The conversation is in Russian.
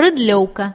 рыдлёўка.